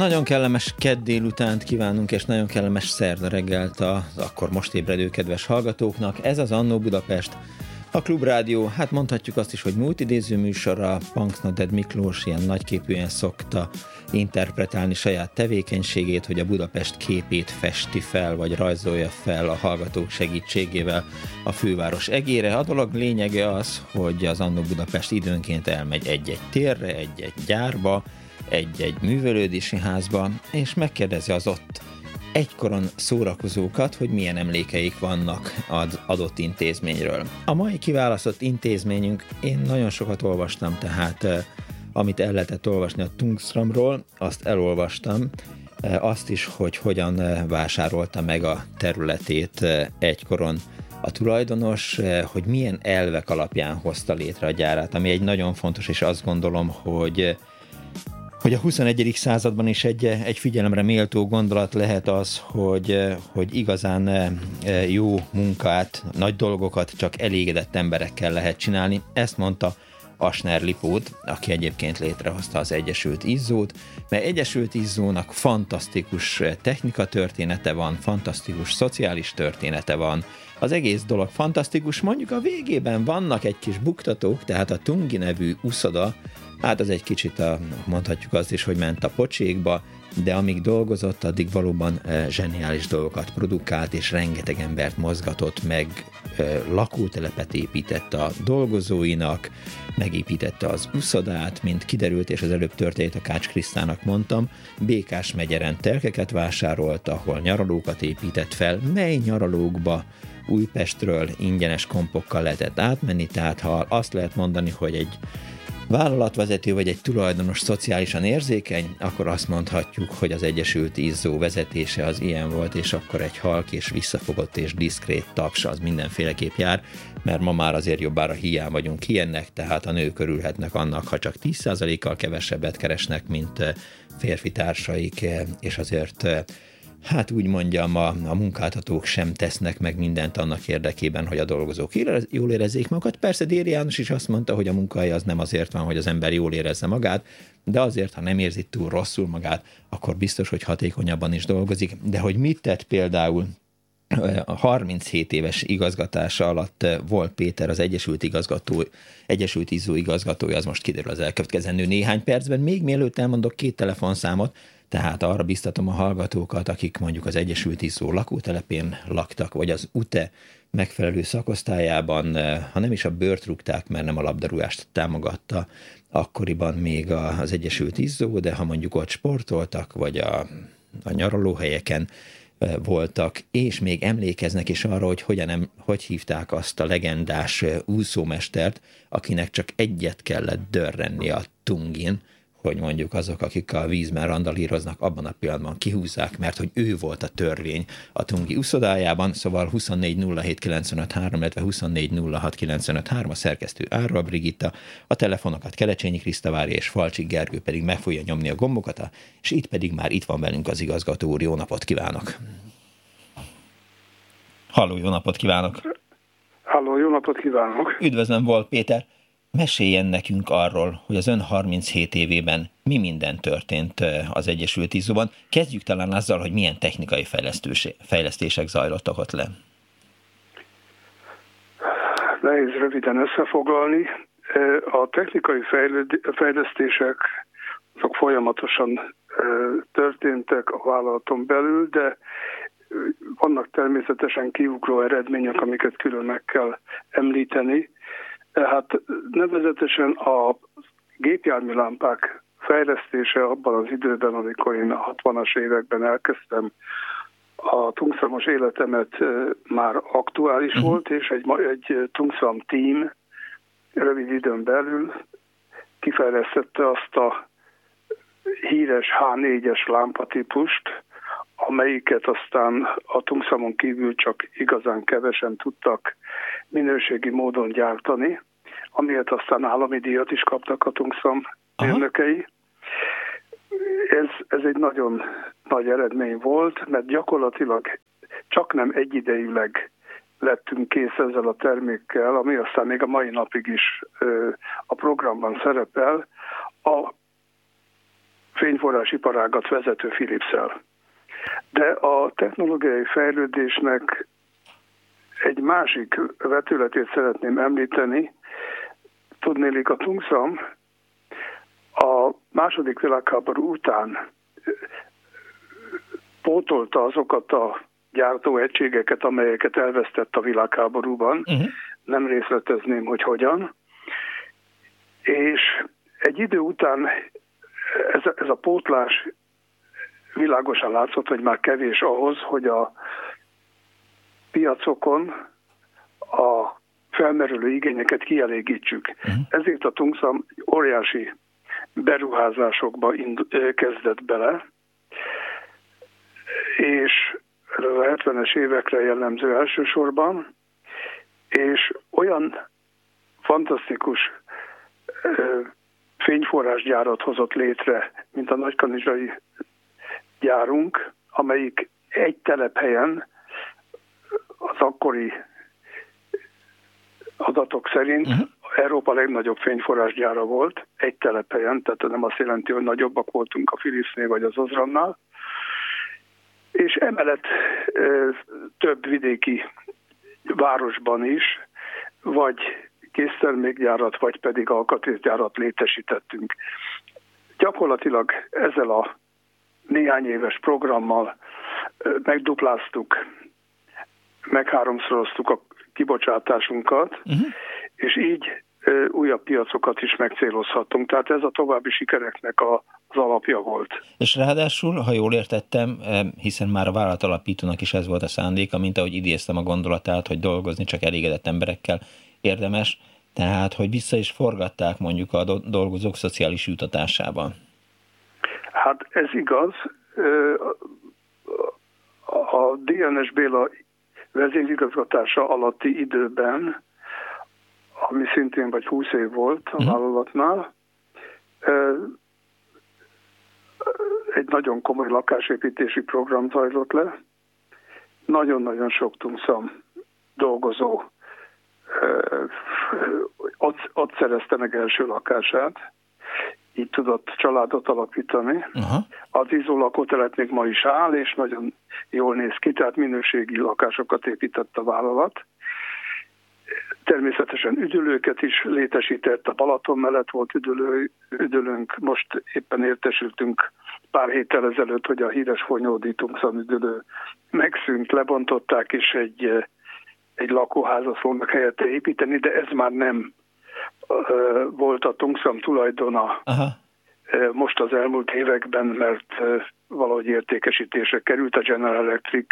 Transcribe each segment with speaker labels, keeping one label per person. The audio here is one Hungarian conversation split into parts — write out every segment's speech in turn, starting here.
Speaker 1: Nagyon kellemes kedd délutánt kívánunk, és nagyon kellemes szerda reggelt az akkor most ébredő kedves hallgatóknak. Ez az Annó Budapest, a Klubrádió, hát mondhatjuk azt is, hogy multidéző műsora, Punksnoded Miklós ilyen nagyképűen szokta interpretálni saját tevékenységét, hogy a Budapest képét festi fel, vagy rajzolja fel a hallgatók segítségével a főváros egére. A dolog lényege az, hogy az Annó Budapest időnként elmegy egy-egy térre, egy-egy gyárba, egy-egy művelődési házba, és megkérdezi az ott egykoron szórakozókat, hogy milyen emlékeik vannak az adott intézményről. A mai kiválasztott intézményünk, én nagyon sokat olvastam, tehát amit el lehetett olvasni a Tungstramról, azt elolvastam, azt is, hogy hogyan vásárolta meg a területét egykoron a tulajdonos, hogy milyen elvek alapján hozta létre a gyárát, ami egy nagyon fontos, és azt gondolom, hogy hogy a 21. században is egy, egy figyelemre méltó gondolat lehet az, hogy, hogy igazán eh, jó munkát, nagy dolgokat csak elégedett emberekkel lehet csinálni. Ezt mondta Asner Lipót, aki egyébként létrehozta az Egyesült Izzót, mert Egyesült Izzónak fantasztikus technika története van, fantasztikus szociális története van, az egész dolog fantasztikus, mondjuk a végében vannak egy kis buktatók, tehát a Tungi nevű uszoda, Hát az egy kicsit a, mondhatjuk azt is, hogy ment a pocsékba, de amíg dolgozott, addig valóban e, zseniális dolgokat produkált, és rengeteg embert mozgatott meg, e, lakótelepet épített a dolgozóinak, megépítette az uszodát, mint kiderült, és az előbb történt a Kács Krisztának mondtam, Békás megyeren telkeket vásárolt, ahol nyaralókat épített fel, mely nyaralókba? Újpestről ingyenes kompokkal lehetett átmenni, tehát ha azt lehet mondani, hogy egy vállalatvezető vagy egy tulajdonos szociálisan érzékeny, akkor azt mondhatjuk, hogy az Egyesült Izzó vezetése az ilyen volt, és akkor egy halk és visszafogott és diszkrét taps az mindenféleképp jár, mert ma már azért jobbára hiány vagyunk ilyennek, tehát a nők örülhetnek annak, ha csak 10%-kal kevesebbet keresnek, mint eh, férfi társaik, eh, és azért eh, hát úgy mondjam, a, a munkáltatók sem tesznek meg mindent annak érdekében, hogy a dolgozók jól érezzék magukat. Persze Déri János is azt mondta, hogy a munkahely az nem azért van, hogy az ember jól érezze magát, de azért, ha nem érzi túl rosszul magát, akkor biztos, hogy hatékonyabban is dolgozik. De hogy mit tett például a 37 éves igazgatása alatt volt Péter az Egyesült Igazgató, Egyesült Izzó igazgatója, az most kiderül az elkövetkezendő néhány percben. Még mielőtt elmondok két telefonszámot, tehát arra biztatom a hallgatókat, akik mondjuk az Egyesült Iszó lakótelepén laktak, vagy az UTE megfelelő szakosztályában, eh, ha nem is a bőrt rúgták, mert nem a labdarúgást támogatta akkoriban még az Egyesült Izzó, de ha mondjuk ott sportoltak, vagy a, a nyaralóhelyeken eh, voltak, és még emlékeznek is arra, hogy hogyan, hogy hívták azt a legendás eh, úszómestert, akinek csak egyet kellett dörrenni a tungin, hogy mondjuk azok, akik a vízben randalíroznak, abban a pillanatban kihúzzák, mert hogy ő volt a törvény a Tungi uszodájában, szóval 2407953, illetve 2406953 a szerkesztő Árva Brigitta, a telefonokat Kelecsényi Kriszta várja, és Falcsik Gergő pedig meg fogja nyomni a gombokat, és itt pedig már itt van velünk az igazgató úr. Jó napot kívánok! Halló, jó napot kívánok!
Speaker 2: Halló, jó napot kívánok!
Speaker 1: Üdvözlöm, Volt Péter! Meséljen nekünk arról, hogy az ön 37 évében mi minden történt az Egyesült Izzóban. Kezdjük talán azzal, hogy milyen technikai fejlesztések zajlottak ott le.
Speaker 2: Nehéz röviden összefoglalni. A technikai fejlesztések azok folyamatosan történtek a vállalaton belül, de vannak természetesen kiugró eredmények, amiket külön meg kell említeni. Hát nevezetesen a gépjármű lámpák fejlesztése abban az időben, amikor én a 60-as években elkezdtem a tungszamos életemet már aktuális uh-huh. volt, és egy, egy tungszam team rövid időn belül kifejlesztette azt a híres H4-es lámpatípust, amelyiket aztán a tungszamon kívül csak igazán kevesen tudtak minőségi módon gyártani, amiért aztán állami díjat is kaptak a tungszam mérnökei. Ez, ez egy nagyon nagy eredmény volt, mert gyakorlatilag csak nem egyidejűleg lettünk kész ezzel a termékkel, ami aztán még a mai napig is a programban szerepel, a fényforrás iparágat vezető philips -el. De a technológiai fejlődésnek egy másik vetületét szeretném említeni. Tudnélik a tungszam a második világháború után pótolta azokat a gyártóegységeket, amelyeket elvesztett a világháborúban. Uh-huh. Nem részletezném, hogy hogyan. És egy idő után ez, ez a pótlás világosan látszott, hogy már kevés ahhoz, hogy a piacokon a felmerülő igényeket kielégítsük. Uh-huh. Ezért a Tungszam óriási beruházásokba ind- kezdett bele, és ez a 70-es évekre jellemző elsősorban, és olyan fantasztikus fényforrásgyárat hozott létre, mint a nagykanizsai gyárunk, amelyik egy telephelyen az akkori adatok szerint uh-huh. Európa legnagyobb fényforrásgyára volt, egy telephelyen, tehát nem azt jelenti, hogy nagyobbak voltunk a Philipsnél vagy az Ozrannál, és emellett több vidéki városban is, vagy késztermékgyárat, vagy pedig alkatrészgyárat létesítettünk. Gyakorlatilag ezzel a néhány éves programmal megdupláztuk, megháromszoroztuk a kibocsátásunkat, uh-huh. és így újabb piacokat is megcélozhatunk. Tehát ez a további sikereknek a, az alapja volt.
Speaker 1: És ráadásul, ha jól értettem, hiszen már a vállalat alapítónak is ez volt a szándéka, mint ahogy idéztem a gondolatát, hogy dolgozni csak elégedett emberekkel érdemes, tehát, hogy vissza is forgatták mondjuk a dolgozók szociális jutatásában.
Speaker 2: Hát ez igaz. A DNS Béla vezérigazgatása alatti időben ami szintén vagy 20 év volt a mhm. vállalatnál. Egy nagyon komoly lakásépítési program zajlott le. Nagyon-nagyon sok tungszam dolgozó ott, ott szerezte meg első lakását, így tudott családot alapítani. Uh-huh. Az izó lakótelet még ma is áll, és nagyon jól néz ki, tehát minőségi lakásokat épített a vállalat. Természetesen üdülőket is létesített, a Balaton mellett volt üdülő, üdülőnk, most éppen értesültünk pár héttel ezelőtt, hogy a híres Fonyódi üdülő megszűnt, lebontották, és egy, egy lakóházat fognak helyette építeni, de ez már nem volt a Tungszam tulajdona. Aha most az elmúlt években, mert valahogy értékesítésre került a General Electric,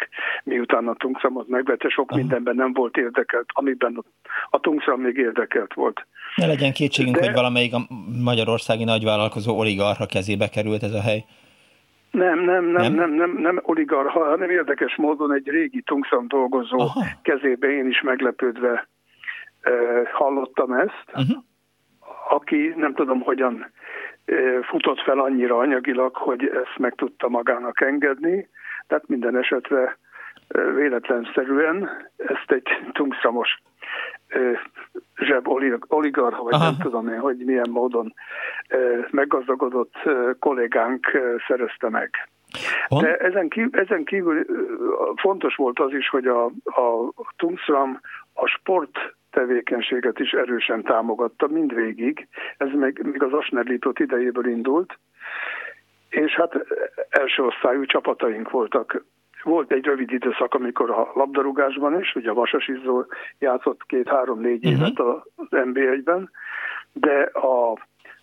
Speaker 2: miután a Tungsamot megvette, sok Aha. mindenben nem volt érdekelt, amiben a Tungszam még érdekelt volt.
Speaker 1: Ne legyen kétségünk, De... hogy valamelyik a magyarországi nagyvállalkozó oligarha kezébe került ez a hely.
Speaker 2: Nem, nem, nem, nem, nem, nem, nem oligarha, hanem érdekes módon egy régi Tungszam dolgozó Aha. kezébe én is meglepődve hallottam ezt, uh-huh. aki nem tudom hogyan futott fel annyira anyagilag, hogy ezt meg tudta magának engedni, tehát minden esetre véletlenszerűen ezt egy tungszamos zseb oligarha, vagy Aha. nem tudom én, hogy milyen módon meggazdagodott kollégánk szerezte meg. De ezen kívül, ezen kívül fontos volt az is, hogy a, a Tungsram a sport tevékenységet is erősen támogatta mindvégig. Ez még, még az Asnerlított idejéből indult, és hát első osztályú csapataink voltak. Volt egy rövid időszak, amikor a labdarúgásban is, ugye a Vasas Izzó játszott két-három-négy uh-huh. évet az NB1-ben, de a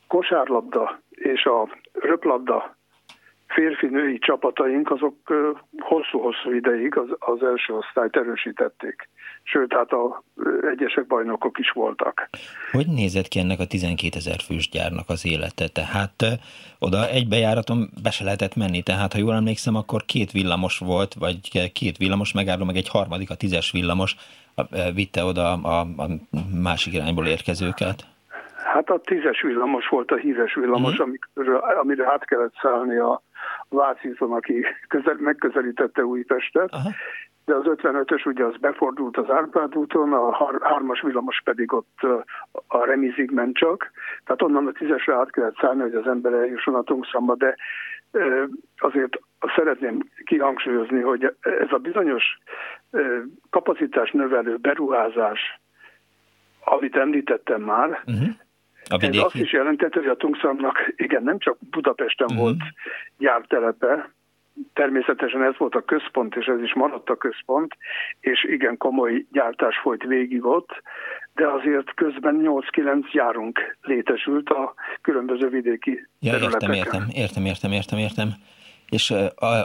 Speaker 2: kosárlabda és a röplabda férfi-női csapataink azok hosszú-hosszú ideig az, az első osztályt erősítették. Sőt, hát a egyesek bajnokok is voltak.
Speaker 1: Hogy nézett ki ennek a 12 ezer fős gyárnak az élete? Tehát oda egy bejáraton be se lehetett menni, tehát ha jól emlékszem, akkor két villamos volt, vagy két villamos megálló, meg egy harmadik, a tízes villamos vitte oda a, a másik irányból érkezőket.
Speaker 2: Hát a tízes villamos volt a híres villamos, mm. amire, amire át kellett szállni a Vácizon, aki közel, megközelítette Újpestet, Aha. de az 55-ös ugye az befordult az Árpád úton, a hármas villamos pedig ott a remizig ment csak, tehát onnan a tízesre át kellett szállni, hogy az ember eljusson a Tungszamba, de azért szeretném kihangsúlyozni, hogy ez a bizonyos kapacitás növelő beruházás, amit említettem már, uh-huh. A Ez azt is jelentette, hogy a Tungszamnak igen, nem csak Budapesten uh-huh. volt gyártelepe, természetesen ez volt a központ, és ez is maradt a központ, és igen komoly gyártás folyt végig ott, de azért közben 8-9 járunk létesült a különböző vidéki ja,
Speaker 1: területeken. Értem, értem, értem, értem, értem, értem. És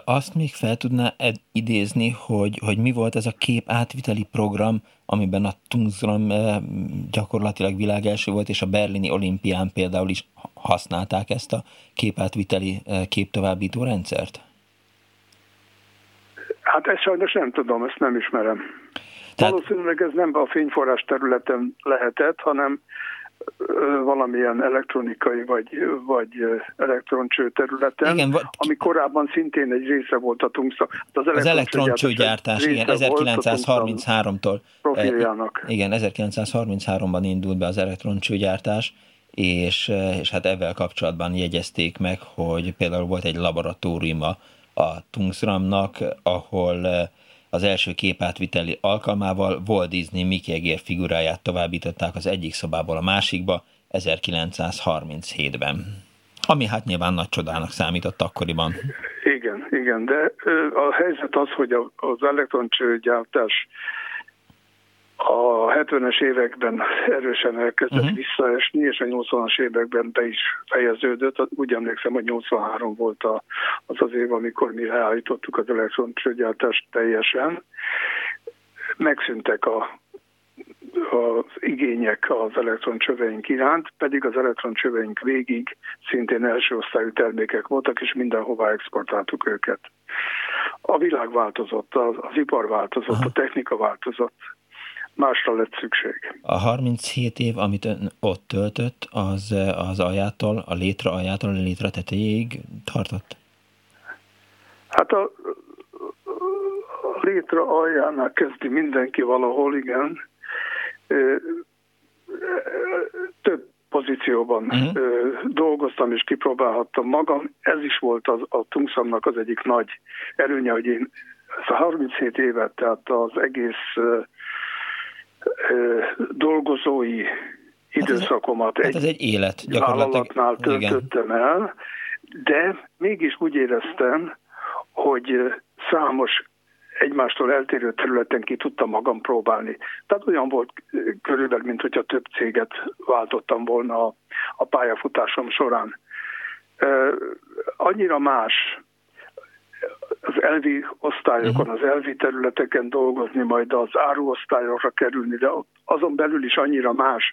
Speaker 1: azt még fel tudná idézni, hogy, hogy mi volt ez a kép átviteli program, amiben a Tungsram gyakorlatilag világ első volt, és a berlini olimpián például is használták ezt a képátviteli képtovábbító rendszert?
Speaker 2: Hát ezt sajnos nem tudom, ezt nem ismerem. Tehát... Valószínűleg ez nem a fényforrás területen lehetett, hanem valamilyen elektronikai vagy, vagy elektroncső területen, igen, ami korábban szintén egy része volt a Tungsza.
Speaker 1: Az, az elektroncsőgyártás, igen, 1933-tól.
Speaker 2: Profiljának.
Speaker 1: Igen, 1933-ban indult be az elektroncsőgyártás, és, és hát ezzel kapcsolatban jegyezték meg, hogy például volt egy laboratóriuma a Tungsramnak, ahol az első képátviteli alkalmával Walt Disney Mickey Egér figuráját továbbították az egyik szobából a másikba 1937-ben. Ami hát nyilván nagy csodának számított akkoriban.
Speaker 2: Igen, igen, de a helyzet az, hogy az elektroncsőgyártás a 70-es években erősen elkezdett uh-huh. visszaesni, és a 80-as években be is fejeződött. Úgy emlékszem, hogy 83 volt a, az az év, amikor mi leállítottuk az elektroncsőgyártást teljesen. Megszűntek a, az igények az elektroncsöveink iránt, pedig az elektroncsöveink végig szintén első osztályú termékek voltak, és mindenhova exportáltuk őket. A világ változott, az, az ipar változott, Aha. a technika változott, másra lett szükség.
Speaker 1: A 37 év, amit ön ott töltött, az, az aljától, a létre aljától, a létre tetejéig tartott?
Speaker 2: Hát a, a létre aljánál kezdi mindenki valahol, igen. Több pozícióban uh-huh. dolgoztam és kipróbálhattam magam. Ez is volt az, a Tungszamnak az egyik nagy előnye, hogy én ez a 37 évet, tehát az egész dolgozói időszakomat
Speaker 1: hát ez, hát ez egy élet,
Speaker 2: vállalatnál töltöttem igen. el, de mégis úgy éreztem, hogy számos egymástól eltérő területen ki tudtam magam próbálni. Tehát olyan volt körülbelül, mint hogyha több céget váltottam volna a, a pályafutásom során. Annyira más az elvi osztályokon, mhm. az elvi területeken dolgozni, majd az áruosztályokra kerülni, de azon belül is annyira más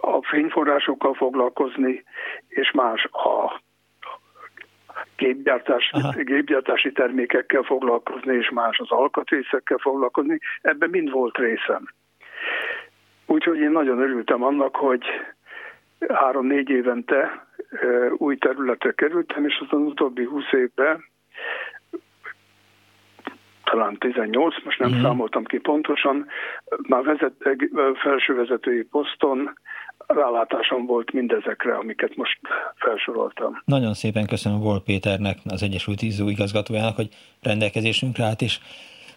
Speaker 2: a fényforrásokkal foglalkozni, és más a gépgyártás, gépgyártási termékekkel foglalkozni, és más az alkatrészekkel foglalkozni. Ebben mind volt részem. Úgyhogy én nagyon örültem annak, hogy három-négy évente új területre kerültem, és azon utóbbi 20 évben talán 18, most nem mm. számoltam ki pontosan, már vezet, felsővezetői poszton rálátásom volt mindezekre, amiket most felsoroltam.
Speaker 1: Nagyon szépen köszönöm Vol Péternek, az Egyesült Izzó igazgatójának, hogy rendelkezésünkre állt, és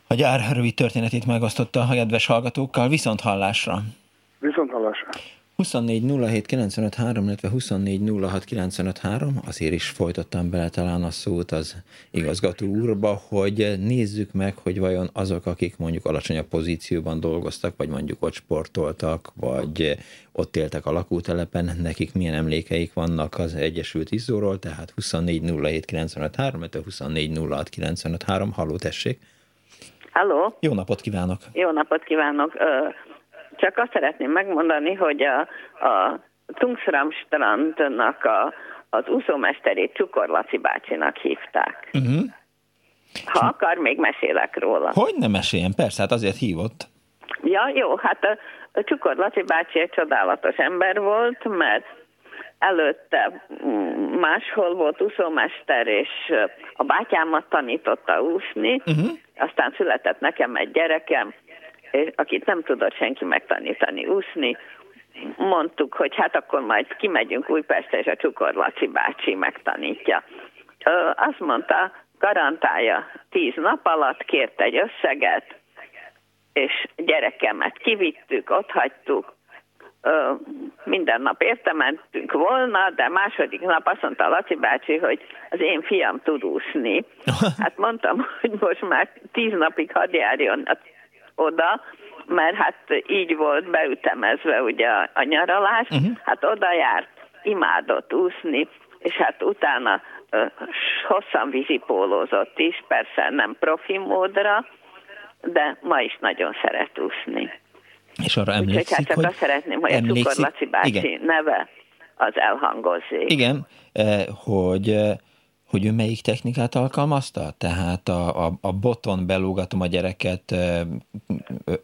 Speaker 1: a gyár rövid történetét megosztotta a kedves hallgatókkal. Viszont hallásra!
Speaker 2: Viszont hallásra!
Speaker 1: 24 07 95 3, illetve 24 06 95 3, azért is folytottam bele talán a szót az igazgató úrba, hogy nézzük meg, hogy vajon azok, akik mondjuk alacsonyabb pozícióban dolgoztak, vagy mondjuk ott sportoltak, vagy ott éltek a lakótelepen, nekik milyen emlékeik vannak az Egyesült Izzóról, tehát 24 07 95 3, illetve 24 06 95 3, halló tessék!
Speaker 3: Halló!
Speaker 1: Jó napot kívánok!
Speaker 3: Jó napot kívánok! Csak azt szeretném megmondani, hogy a, a Tungsram strandnak a, az úszómesterét Csukor Laci bácsinak hívták. Uh-huh. Ha akar, még mesélek róla.
Speaker 1: Hogy nem meséljen? Persze, hát azért hívott.
Speaker 3: Ja, jó, hát a, a Csukor Laci bácsi egy csodálatos ember volt, mert előtte máshol volt úszómester, és a bátyámat tanította úszni, uh-huh. aztán született nekem egy gyerekem, akit nem tudott senki megtanítani úszni, mondtuk, hogy hát akkor majd kimegyünk Újpestre, és a Csukor Laci bácsi megtanítja. Ö, azt mondta, garantálja tíz nap alatt, kért egy összeget, és gyerekemet kivittük, ott hagytuk, Ö, minden nap érte mentünk volna, de második nap azt mondta Laci bácsi, hogy az én fiam tud úszni. Hát mondtam, hogy most már tíz napig hadd járjon oda, mert hát így volt beütemezve ugye a, a nyaralás, uh-huh. hát oda járt, imádott úszni, és hát utána uh, hosszan vízipólózott is, persze nem profi módra, de ma is nagyon szeret úszni.
Speaker 1: És arra emlékszik, Úgyhogy hát hogy
Speaker 3: azt szeretném, hogy emlékszik, a Cukor Laci bácsi igen. neve az elhangozzék.
Speaker 1: Igen, eh, hogy hogy ő melyik technikát alkalmazta? Tehát a, a, a boton belógatom a gyereket,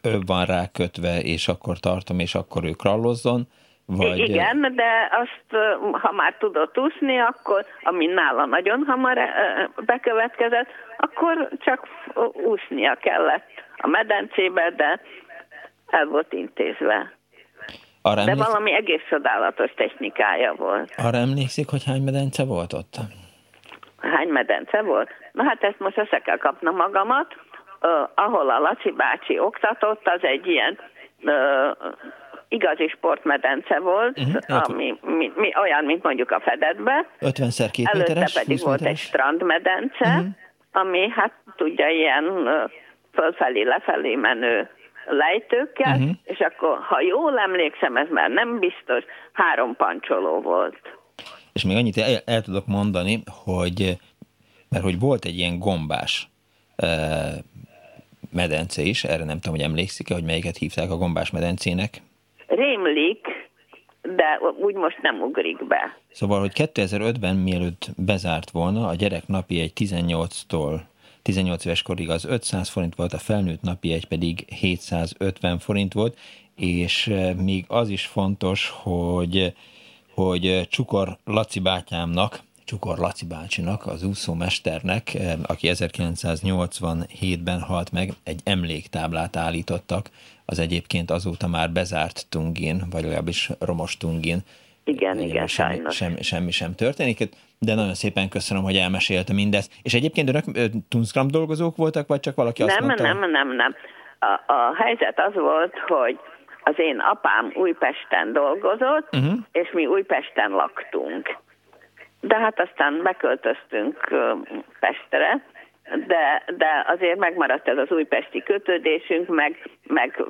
Speaker 1: ő van rá kötve, és akkor tartom, és akkor ő krallozzon, vagy...
Speaker 3: Igen, de azt, ha már tudott úszni, akkor, ami nála nagyon hamar bekövetkezett, akkor csak úsznia kellett a medencébe, de el volt intézve. Arra de valami egész csodálatos technikája volt.
Speaker 1: Arra emlékszik, hogy hány medence volt ott?
Speaker 3: Hány medence volt? Na hát ezt most össze kell kapnom magamat. Uh, ahol a Laci bácsi oktatott, az egy ilyen uh, igazi sportmedence volt, uh-huh, ami mi, mi, olyan, mint mondjuk a Fedetbe.
Speaker 1: 50 2
Speaker 3: Előtte
Speaker 1: méteres,
Speaker 3: pedig volt méteres. egy strandmedence, uh-huh. ami hát tudja ilyen uh, fölfelé, lefelé menő lejtőkkel, uh-huh. és akkor, ha jól emlékszem, ez már nem biztos, három pancsoló volt.
Speaker 1: És még annyit el, el tudok mondani, hogy mert hogy volt egy ilyen gombás e, medence is, erre nem tudom, hogy emlékszik-e, hogy melyiket hívták a gombás medencének.
Speaker 3: Rémlik, de úgy most nem ugrik be.
Speaker 1: Szóval, hogy 2005-ben mielőtt bezárt volna, a gyerek napi egy 18-tól 18 éves korig az 500 forint volt, a felnőtt napi egy pedig 750 forint volt, és még az is fontos, hogy hogy Csukor Laci bátyámnak, Csukor Laci bácsinak, az úszómesternek, aki 1987-ben halt meg, egy emléktáblát állítottak, az egyébként azóta már bezárt Tungin, vagy legalábbis romos Tungin.
Speaker 3: Igen, Ugye igen,
Speaker 1: semmi,
Speaker 3: sajnos.
Speaker 1: Semmi, semmi sem történik, de nagyon szépen köszönöm, hogy elmesélte mindezt. És egyébként önök Tunskram dolgozók voltak, vagy csak valaki azt
Speaker 3: nem,
Speaker 1: mondta?
Speaker 3: Nem, nem, nem, nem. A, a helyzet az volt, hogy az én apám Újpesten dolgozott, uh-huh. és mi Újpesten laktunk. De hát aztán beköltöztünk Pestre, de, de azért megmaradt ez az újpesti kötődésünk, meg, meg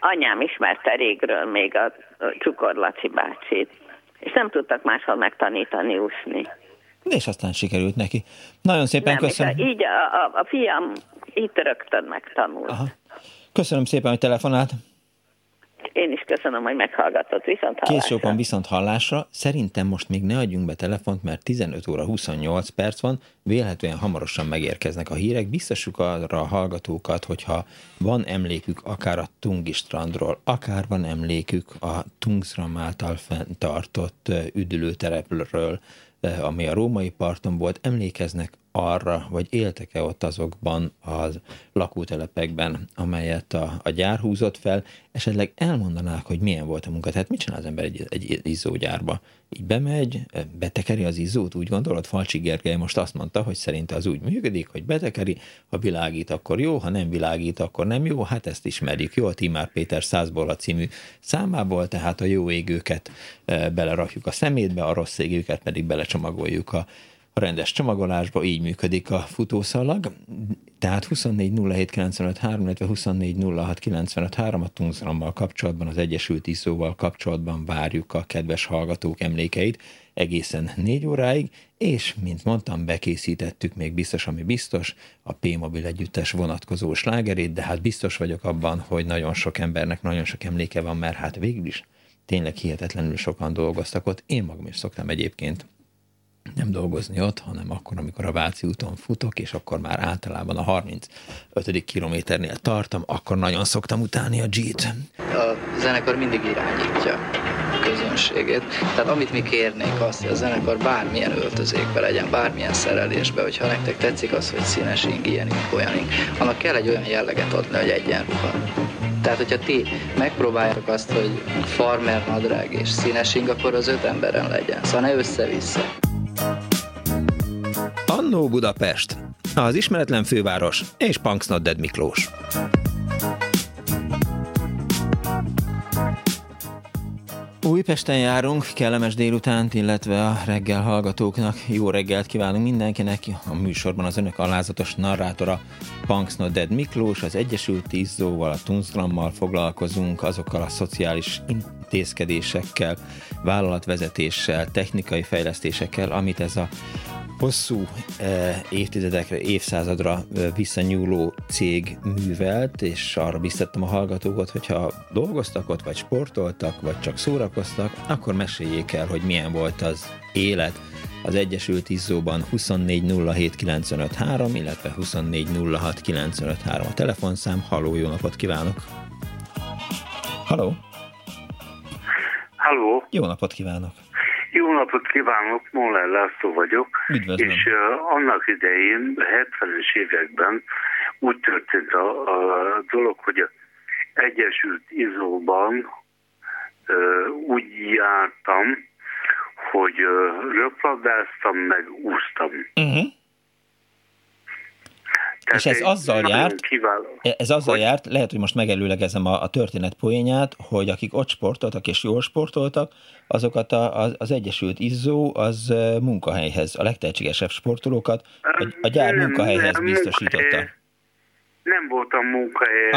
Speaker 3: anyám ismerte régről még a Csukor Laci bácsit, és nem tudtak máshol megtanítani úszni.
Speaker 1: És aztán sikerült neki. Nagyon szépen
Speaker 3: nem,
Speaker 1: köszönöm.
Speaker 3: így a, a, a fiam itt rögtön megtanult. Aha.
Speaker 1: Köszönöm szépen, hogy telefonált.
Speaker 3: Én is köszönöm, hogy meghallgatott. Viszont hallásra.
Speaker 1: Kész viszont hallásra. Szerintem most még ne adjunk be telefont, mert 15 óra 28 perc van, vélhetően hamarosan megérkeznek a hírek. Biztosuk arra a hallgatókat, hogyha van emlékük akár a Tungi strandról, akár van emlékük a Tungsram által fenntartott üdülőterepről, ami a római parton volt, emlékeznek arra, vagy éltek-e ott azokban az lakótelepekben, amelyet a, a gyár húzott fel, esetleg elmondanák, hogy milyen volt a munka. Tehát mit csinál az ember egy, egy izzógyárba? Így bemegy, betekeri az izzót, úgy gondolod? Falcsi Gergely most azt mondta, hogy szerinte az úgy működik, hogy betekeri, ha világít, akkor jó, ha nem világít, akkor nem jó, hát ezt ismerjük. Jó, a Timár Péter százból a című számából, tehát a jó égőket eh, belerakjuk a szemétbe, a rossz égőket pedig belecsomagoljuk a a rendes csomagolásba, így működik a futószalag. Tehát 24.07.95.3, illetve 24.06.95.3 a Tunzrammal kapcsolatban, az Egyesült Iszóval kapcsolatban várjuk a kedves hallgatók emlékeit egészen négy óráig, és, mint mondtam, bekészítettük még biztos, ami biztos, a P-mobil együttes vonatkozó slágerét, de hát biztos vagyok abban, hogy nagyon sok embernek nagyon sok emléke van, mert hát végül is tényleg hihetetlenül sokan dolgoztak ott. Én magam is szoktam egyébként nem dolgozni ott, hanem akkor, amikor a Váci úton futok, és akkor már általában a 35. kilométernél tartom, akkor nagyon szoktam utálni a G-t.
Speaker 4: A zenekar mindig irányítja a közönségét. Tehát amit mi kérnénk azt, hogy a zenekar bármilyen öltözékbe legyen, bármilyen szerelésbe, hogyha nektek tetszik az, hogy színes ing, ilyen ing, olyan ing, annak kell egy olyan jelleget adni, hogy egyenruha. Tehát, hogyha ti megpróbáljátok azt, hogy farmer nadrág és színes ing, akkor az öt emberen legyen. Szóval ne össze-vissza.
Speaker 1: Annó Budapest, az ismeretlen főváros és Punks Miklós. Újpesten járunk, kellemes délutánt, illetve a reggel hallgatóknak jó reggelt kívánunk mindenkinek. A műsorban az önök alázatos narrátora Punks Not Dead Miklós, az Egyesült Izzóval, a Tunzgrammal foglalkozunk, azokkal a szociális intézkedésekkel, vállalatvezetéssel, technikai fejlesztésekkel, amit ez a hosszú eh, évtizedekre, évszázadra eh, visszanyúló cég művelt, és arra biztattam a hallgatókat, hogyha dolgoztak ott, vagy sportoltak, vagy csak szórakoztak, akkor meséljék el, hogy milyen volt az élet az Egyesült Izzóban 2407953, illetve 2406953 a telefonszám. Haló, jó napot kívánok! Haló!
Speaker 5: Halló!
Speaker 1: Jó napot kívánok!
Speaker 5: Jó napot kívánok, Moller László vagyok.
Speaker 1: Üdvözlöm.
Speaker 5: És uh, annak idején, 70-es években úgy történt a, a dolog, hogy a Egyesült Izóban uh, úgy jártam, hogy uh, röplabdáztam, meg úsztam.
Speaker 1: Uh-huh. És ez azzal járt, kiváló. ez azzal hogy? járt, lehet, hogy most megelőlegezem a, a történet poénját, hogy akik ott sportoltak és jól sportoltak, azokat a, a, az Egyesült Izzó az munkahelyhez, a legtehetségesebb sportolókat a, a gyár nem, munkahelyhez nem, biztosította. Munkahely,
Speaker 5: nem voltam munkahelyhez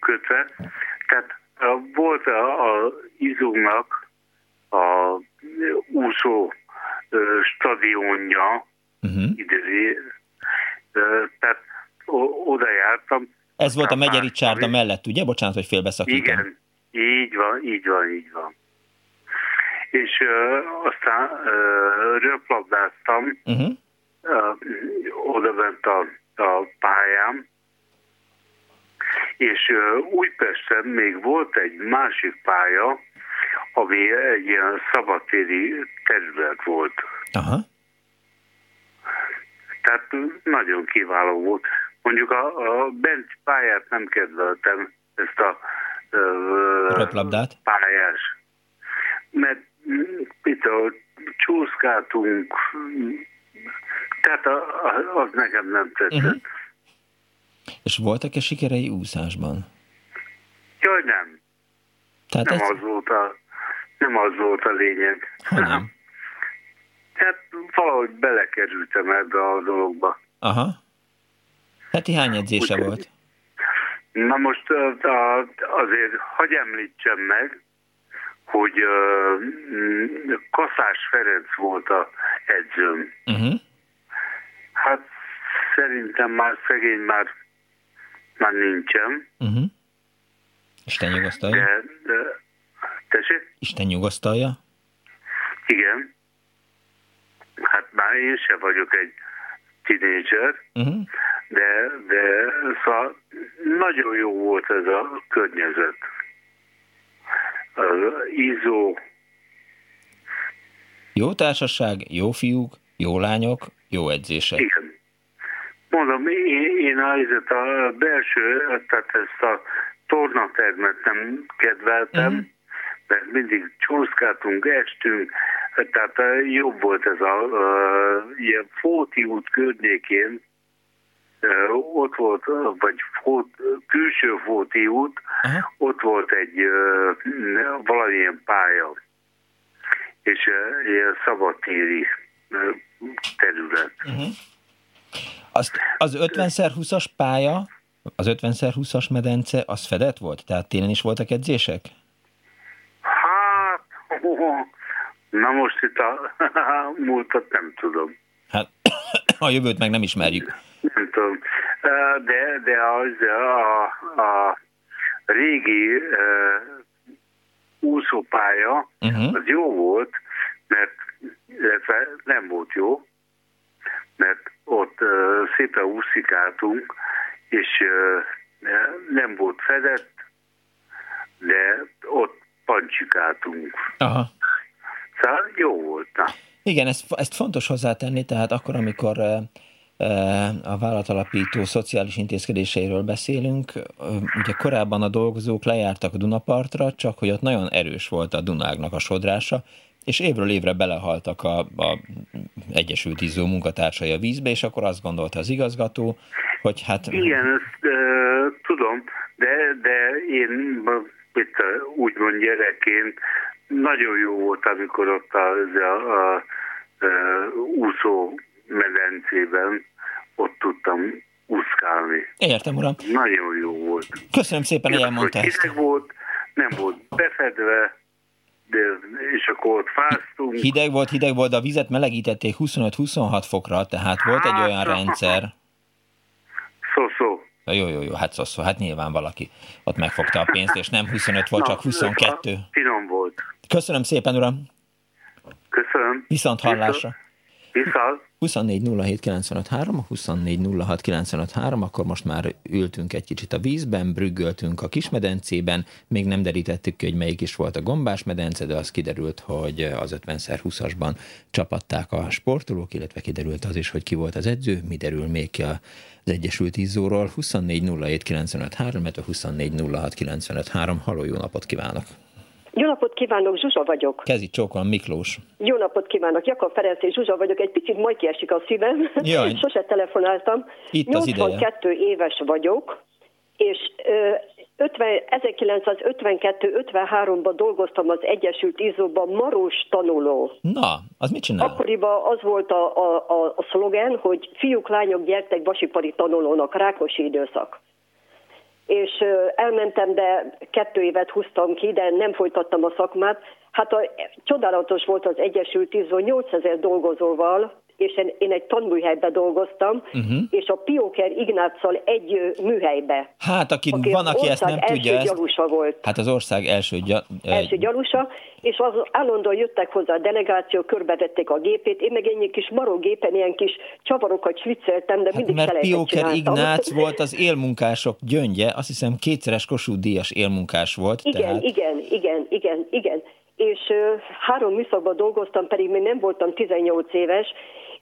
Speaker 5: kötve, tehát volt a, a Izzónak a úszó stadionja, uh-huh. idézi. Tehát oda jártam.
Speaker 1: Ez volt a Megyeri csárda mellett, ugye? Bocsánat, hogy félbeszakítom.
Speaker 5: Igen, így van, így van, így van. És uh, aztán uh, röplabdáztam, uh-huh. uh, oda bent a, a pályám, és uh, Újpesten még volt egy másik pálya, ami egy ilyen szabadtéri terület volt. Aha. Tehát nagyon kiváló volt. Mondjuk a, a bench pályát nem kedveltem, ezt a
Speaker 1: Röplabdát?
Speaker 5: pályás. Mert itt a csúszkáltunk, tehát a, a, az nekem nem tetszett. Uh-huh.
Speaker 1: És voltak-e sikerei úszásban?
Speaker 5: Jaj, nem. Tehát nem, ez... az volt a, nem az volt a lényeg.
Speaker 1: Nem.
Speaker 5: Hát valahogy belekerültem ebbe a dologba.
Speaker 1: Aha. Heti hány edzése Úgy, volt?
Speaker 5: Na most azért hagy említsem meg, hogy Kaszás Ferenc volt a edzőm. Uh-huh. Hát szerintem már szegény már, már nincsen. Uh-huh.
Speaker 1: Isten nyugasztalja? De, de,
Speaker 5: tessék?
Speaker 1: Isten nyugasztalja?
Speaker 5: Igen hát már én sem vagyok egy tinédzser, uh-huh. de, de szóval nagyon jó volt ez a környezet. Az ízó.
Speaker 1: Jó társaság, jó fiúk, jó lányok, jó edzések.
Speaker 5: Igen. Mondom, én, én a, a belső, tehát ezt a tornatermet nem kedveltem, uh-huh. mert mindig csúszkáltunk, estünk, tehát jobb volt ez a, a ilyen Fóti út környékén, ott volt, vagy fót, külső Fóti út, uh-huh. ott volt egy valamilyen pálya, és ilyen szabadtéri terület. Uh-huh.
Speaker 1: Azt, az 50x20-as pálya, az 50x20-as medence, az fedett volt? Tehát télen is voltak edzések?
Speaker 5: Hát, na most itt a múltat nem tudom.
Speaker 1: Hát, a jövőt meg nem ismerjük.
Speaker 5: Nem tudom. De, de az a, a régi uh, úszópálya, uh-huh. az jó volt, mert illetve nem volt jó, mert ott uh, szépen úszikáltunk, és uh, nem volt fedett, de ott pancsikáltunk. Aha. Szóval jó volt. Na.
Speaker 1: Igen, ezt, ezt fontos hozzátenni, tehát akkor, amikor a vállalatalapító szociális intézkedéseiről beszélünk. Ugye korábban a dolgozók lejártak a Dunapartra, csak hogy ott nagyon erős volt a Dunágnak a sodrása, és évről évre belehaltak a, a Egyesült Izzó munkatársai a vízbe, és akkor azt gondolta az igazgató, hogy hát...
Speaker 5: Igen, ezt uh, tudom, de, de én itt úgymond gyerekként nagyon jó volt, amikor ott a, a, a, a úszó medencében ott tudtam úszkálni.
Speaker 1: Értem, uram.
Speaker 5: Nagyon jó volt.
Speaker 1: Köszönöm szépen, hogy elmondta ezt.
Speaker 5: volt, nem volt befedve, de, és akkor ott fáztunk.
Speaker 1: Hideg volt, hideg volt, de a vizet melegítették 25-26 fokra, tehát volt hát, egy olyan rendszer.
Speaker 5: Szó-szó.
Speaker 1: Jó, jó, jó, hát szó, hát nyilván valaki ott megfogta a pénzt, és nem 25 volt, Na, csak 22.
Speaker 5: Finom volt.
Speaker 1: Köszönöm szépen, uram.
Speaker 5: Köszönöm.
Speaker 1: Viszont hallásra.
Speaker 5: Viszont.
Speaker 1: 24 07 akkor most már ültünk egy kicsit a vízben, brüggöltünk a kismedencében, még nem derítettük ki, hogy melyik is volt a gombás medence, de az kiderült, hogy az 50x20-asban csapatták a sportolók, illetve kiderült az is, hogy ki volt az edző, mi derül még ki az Egyesült Izzóról. 24 07 mert a 24 06 Haló, jó napot kívánok!
Speaker 6: Jó napot kívánok, Zsuzsa vagyok.
Speaker 1: Kezi csókolom, Miklós.
Speaker 6: Jó napot kívánok, Jakab Ferenc és Zsuzsa vagyok. Egy picit majd kiesik a szívem. Jaj. Sose telefonáltam.
Speaker 1: Itt
Speaker 6: 82
Speaker 1: az
Speaker 6: éves vagyok, és 1952-53-ban dolgoztam az Egyesült Izzóban marós tanuló.
Speaker 1: Na, az mit csinál?
Speaker 6: Akkoriban az volt a, a, a, a szlogen, hogy fiúk, lányok, gyertek vasipari tanulónak, rákosi időszak és elmentem, de kettő évet húztam ki, de nem folytattam a szakmát. Hát a, csodálatos volt az Egyesült Izzó 8000 dolgozóval, és én, én egy tanműhelybe dolgoztam, uh-huh. és a Pióker Ignáccal egy műhelybe.
Speaker 1: Hát, aki, aki van, aki ezt nem tudja,
Speaker 6: ezt, gyalusa volt.
Speaker 1: Hát az ország első, gy-
Speaker 6: első gyalusa, és az állandóan jöttek hozzá a delegáció, körbevették a gépét, én meg egy kis maró gépen ilyen kis csavarokat svicceltem, de hát mindig
Speaker 1: mert Pióker Ignác volt az élmunkások gyöngye, azt hiszem kétszeres Kossuth Díjas élmunkás volt.
Speaker 6: Igen, tehát... igen, igen, igen, igen. És uh, három műszakban dolgoztam, pedig még nem voltam 18 éves,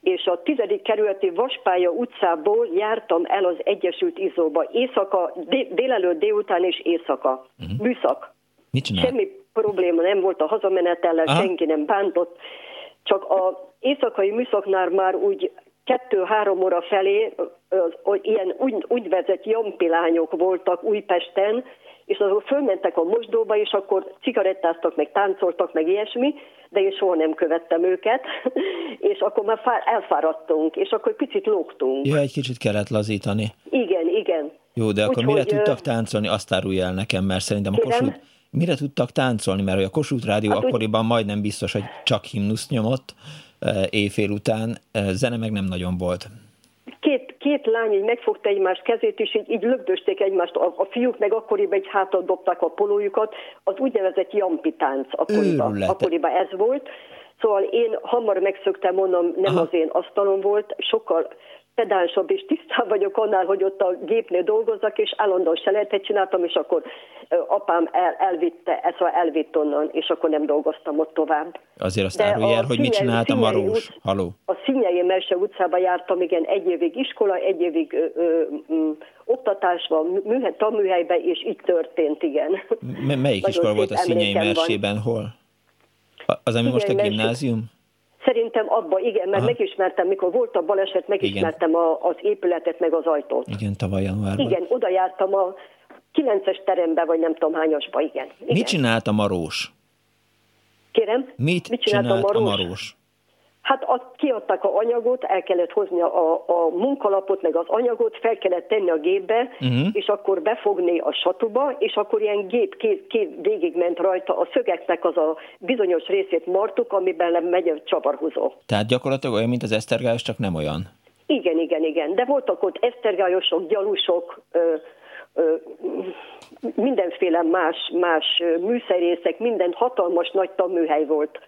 Speaker 6: és a tizedik kerületi Vaspálya utcából jártam el az Egyesült Izzóba. Éjszaka, délelőtt, délután és éjszaka. Uh-huh. Műszak.
Speaker 1: Mit
Speaker 6: Semmi probléma nem volt a hazamenetellel, senki nem bántott. Csak a éjszakai műszaknál már úgy kettő-három óra felé ilyen úgy, úgyvezett jampilányok voltak Újpesten, és azok fölmentek a mosdóba, és akkor cigarettáztak, meg táncoltak, meg ilyesmi, de én soha nem követtem őket, és akkor már elfáradtunk, és akkor picit lógtunk.
Speaker 1: Ja, egy kicsit kellett lazítani.
Speaker 6: Igen, igen.
Speaker 1: Jó, de akkor Úgy, mire hogy, tudtak táncolni, azt árulj el nekem, mert szerintem a Kossuth, mire tudtak táncolni, mert a Kossuth Rádió hát, akkoriban úgy... majdnem biztos, hogy csak himnuszt nyomott éjfél után, zene meg nem nagyon volt
Speaker 6: két, két lány így megfogta egymás kezét, és így, így lögdösték egymást. A, a fiúk meg akkoriban egy hátat dobták a polójukat, az úgynevezett jampitánc akkoriban, akkoriban ez volt. Szóval én hamar megszöktem, mondom, nem Aha. az én asztalom volt, sokkal pedánsabb és tisztább vagyok annál, hogy ott a gépnél dolgozzak, és állandóan selejtet csináltam, és akkor apám el, elvitte, ezt a elvitt onnan, és akkor nem dolgoztam ott tovább.
Speaker 1: Azért azt árulj el, hogy mit csináltam a Rós. Haló.
Speaker 6: A Színyei Mese utcába jártam, igen, egy évig iskola, egy évig ö, ö, ö, oktatásban, műhely, tanműhelyben, és itt történt, igen.
Speaker 1: M- melyik iskola volt a Színyei Mersében, hol? Az, ami most a gimnázium?
Speaker 6: Szerintem abba, igen, mert Aha. megismertem, mikor volt a baleset, megismertem a, az épületet, meg az ajtót.
Speaker 1: Igen, tavaly januárban.
Speaker 6: Igen, oda jártam a 9-es terembe, vagy nem tudom hányasba, igen. igen.
Speaker 1: Mit csinált a marós?
Speaker 6: Kérem?
Speaker 1: Mit, Mit csinált, csinált a marós? A marós?
Speaker 6: Hát a, kiadták a anyagot, el kellett hozni a, a munkalapot, meg az anyagot, fel kellett tenni a gépbe, uh-huh. és akkor befogni a satuba, és akkor ilyen gép két, két végig ment rajta, a szögeknek az a bizonyos részét martuk, amiben megy a csavarhúzó.
Speaker 1: Tehát gyakorlatilag olyan, mint az esztergályos, csak nem olyan?
Speaker 6: Igen, igen, igen. De voltak ott esztergályosok, gyalusok, ö, ö, mindenféle más, más műszerészek, minden hatalmas nagy tanműhely volt.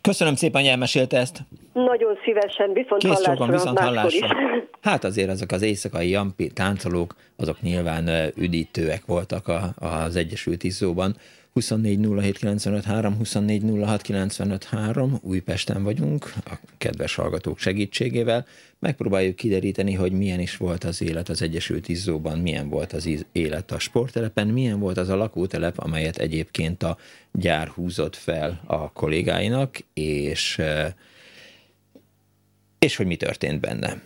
Speaker 1: Köszönöm szépen, hogy elmesélte ezt.
Speaker 6: Nagyon szívesen, viszont Kész hallásra, viszont hallásra.
Speaker 1: Hát azért azok az éjszakai jampi táncolók, azok nyilván üdítőek voltak a, az Egyesült Izzóban. 24 Újpesten vagyunk, a kedves hallgatók segítségével. Megpróbáljuk kideríteni, hogy milyen is volt az élet az Egyesült Izzóban, milyen volt az élet a sporttelepen, milyen volt az a lakótelep, amelyet egyébként a gyár húzott fel a kollégáinak, és, és hogy mi történt benne.